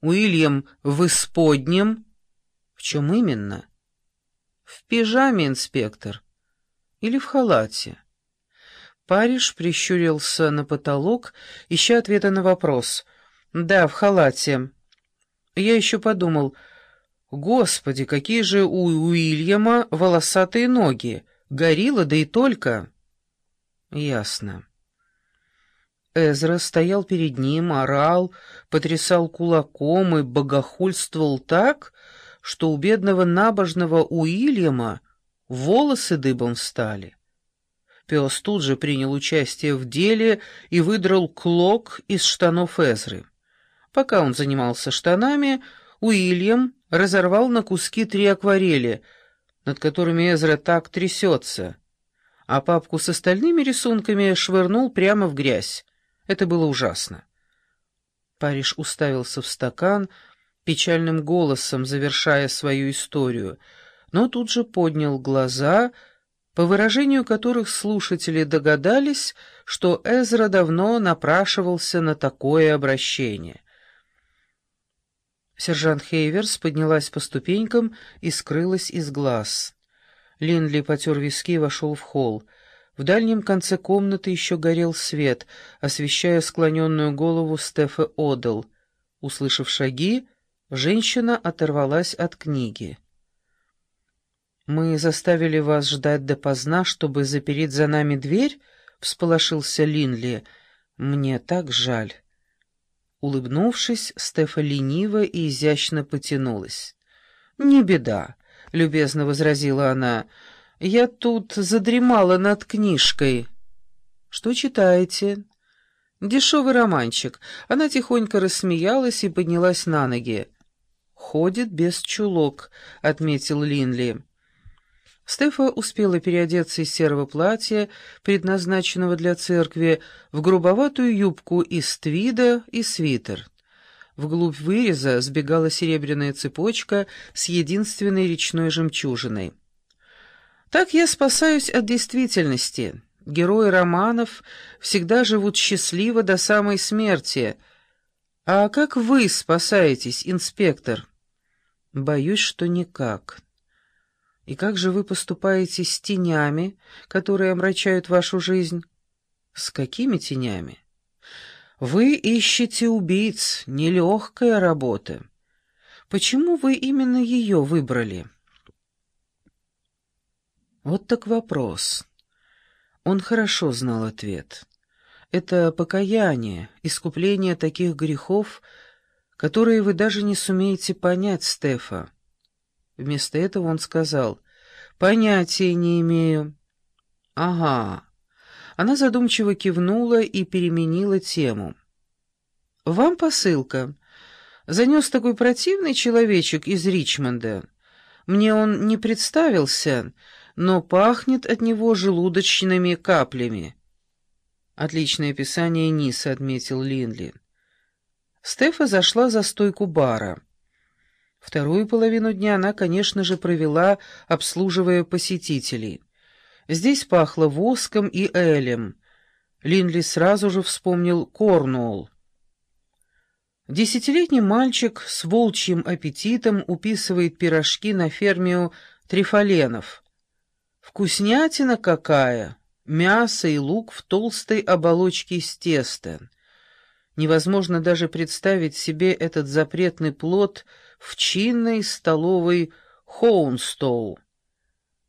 Уильям в исподнем. В чем именно? В пижаме, инспектор. Или в халате. Париж прищурился на потолок, ища ответа на вопрос. «Да, в халате». Я еще подумал, «Господи, какие же у Уильяма волосатые ноги! Горилла, да и только!» «Ясно». Эзра стоял перед ним, орал, потрясал кулаком и богохульствовал так, что у бедного набожного Уильяма волосы дыбом встали. Пес тут же принял участие в деле и выдрал клок из штанов Эзры. Пока он занимался штанами, Уильям разорвал на куски три акварели, над которыми Эзра так трясется, а папку с остальными рисунками швырнул прямо в грязь. Это было ужасно. Париж уставился в стакан, печальным голосом завершая свою историю, но тут же поднял глаза, по выражению которых слушатели догадались, что Эзра давно напрашивался на такое обращение. Сержант Хейверс поднялась по ступенькам и скрылась из глаз. Линли потер виски и вошел в холл. В дальнем конце комнаты еще горел свет, освещая склоненную голову Стефа Одел. Услышав шаги, женщина оторвалась от книги. «Мы заставили вас ждать допоздна, чтобы запереть за нами дверь?» — всполошился Линли. «Мне так жаль». Улыбнувшись, Стефа лениво и изящно потянулась. «Не беда», — любезно возразила она, — я тут задремала над книжкой. Что читаете? Дешевый романчик. Она тихонько рассмеялась и поднялась на ноги. Ходит без чулок, отметил Линли. Стефа успела переодеться из серого платья, предназначенного для церкви, в грубоватую юбку из твида и свитер. Вглубь выреза сбегала серебряная цепочка с единственной речной жемчужиной. Так я спасаюсь от действительности. Герои романов всегда живут счастливо до самой смерти. А как вы спасаетесь, инспектор? Боюсь, что никак. И как же вы поступаете с тенями, которые омрачают вашу жизнь? С какими тенями? Вы ищете убийц, нелегкая работа. Почему вы именно ее выбрали?» Вот так вопрос. Он хорошо знал ответ. Это покаяние, искупление таких грехов, которые вы даже не сумеете понять, Стефа. Вместо этого он сказал, «Понятия не имею». «Ага». Она задумчиво кивнула и переменила тему. «Вам посылка. Занес такой противный человечек из Ричмонда. Мне он не представился, но пахнет от него желудочными каплями. Отличное описание Ниса, отметил Линли. Стефа зашла за стойку бара. Вторую половину дня она, конечно же, провела, обслуживая посетителей. Здесь пахло воском и элем. Линли сразу же вспомнил Корнуолл. Десятилетний мальчик с волчьим аппетитом уписывает пирожки на ферме у Трифоленов — Вкуснятина какая! Мясо и лук в толстой оболочке из теста. Невозможно даже представить себе этот запретный плод в чинной столовой Хоунстоу.